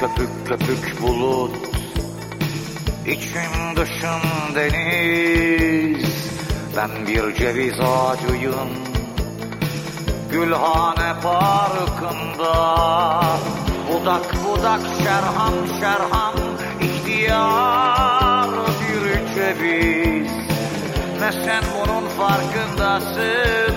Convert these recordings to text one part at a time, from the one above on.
Köpük köpük bulut. İçim dışım deniz. Ben bir ceviz ağacıyım. Gülhane parkında. Budak budak şerham şerham ihtiyar bir ceviz. Ne sen bunun farkındasın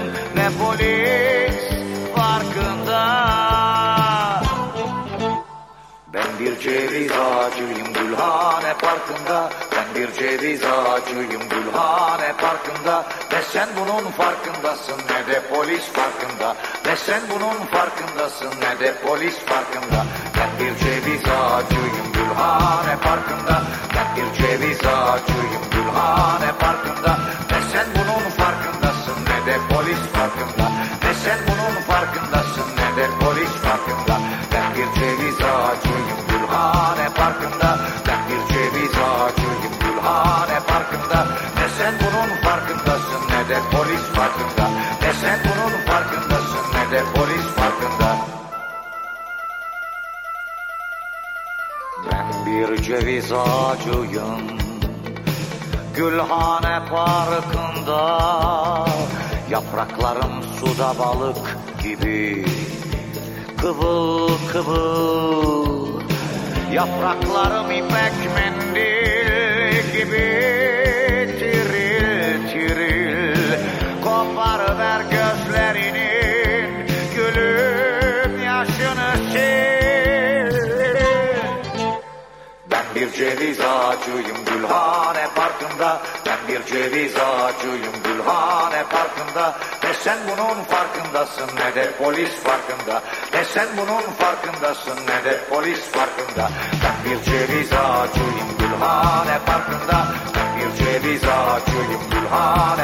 bir ceviz ağacıyım Gülhane Parkı'nda. Ben bir ceviz ağacıyım Gülhane Parkı'nda. Ne sen bunun farkındasın ne de polis farkında Ne sen bunun farkındasın ne de polis farkında Ben bir ceviz ağacıyım Gülhane Parkı'nda sen bunun farkındasın ne de polis farkında. Ben bir ceviz ağacıyım Gülhane Parkı'nda. Yapraklarım suda balık gibi. Kıvıl kıvıl Yapraklarım ipek mendil gibi. Tiril tiril Koparıver gözlerinin Gülüm yaşını sil ben bir ceviz ağacıyım Gülhane Parkı'nda. Ben bir ceviz ağacıyım Gülhane Parkı'nda. Ne sen bunun farkındasın ne de polis farkında. Ne sen bunun farkındasın ne de polis farkında. Ben bir ceviz ağacıyım Gülhane Parkı'nda. Ben bir ceviz ağacıyım Gülhane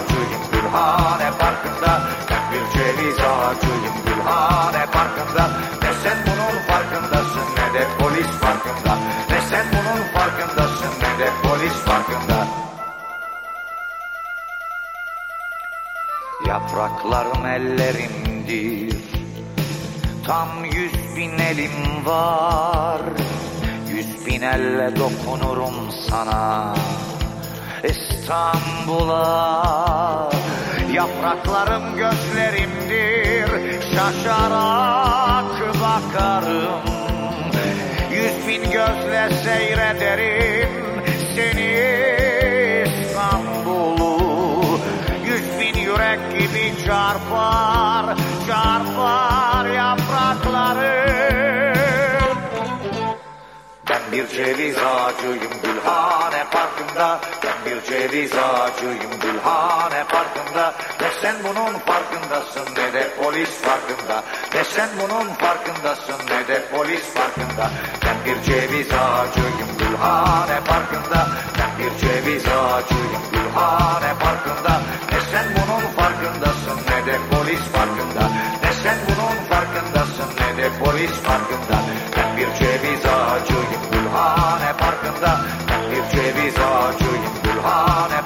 ağacıyım Gülhane Parkı'nda Ben bir ceviz ağacıyım. Gülhane Parkı'nda Ne sen bunun farkındasın ne de polis farkında Ne sen bunun farkındasın ne de polis farkında Yapraklarım ellerimdir Tam yüz bin elim var. Yüz bin elle dokunurum sana İstanbul'a. Yapraklarım gözlerimdir Şaşarak bakarım. Yüz bin gözle seyrederim Seni İstanbul'u. Yüz bin yürek gibi çarpar ben bir ceviz ağacıyım Gülhane Parkı'nda. Ben bir ceviz ağacıyım Gülhane Parkı'nda. Ne sen bunun farkındasın ne de polis farkında. Ne sen bunun farkındasın ne de polis farkında. Ben bir ceviz ağacıyım Gülhane Parkı'nda. Ben bir ceviz ağacıyım Gülhane Parkı'nda. Ne ağacıyım Gülhane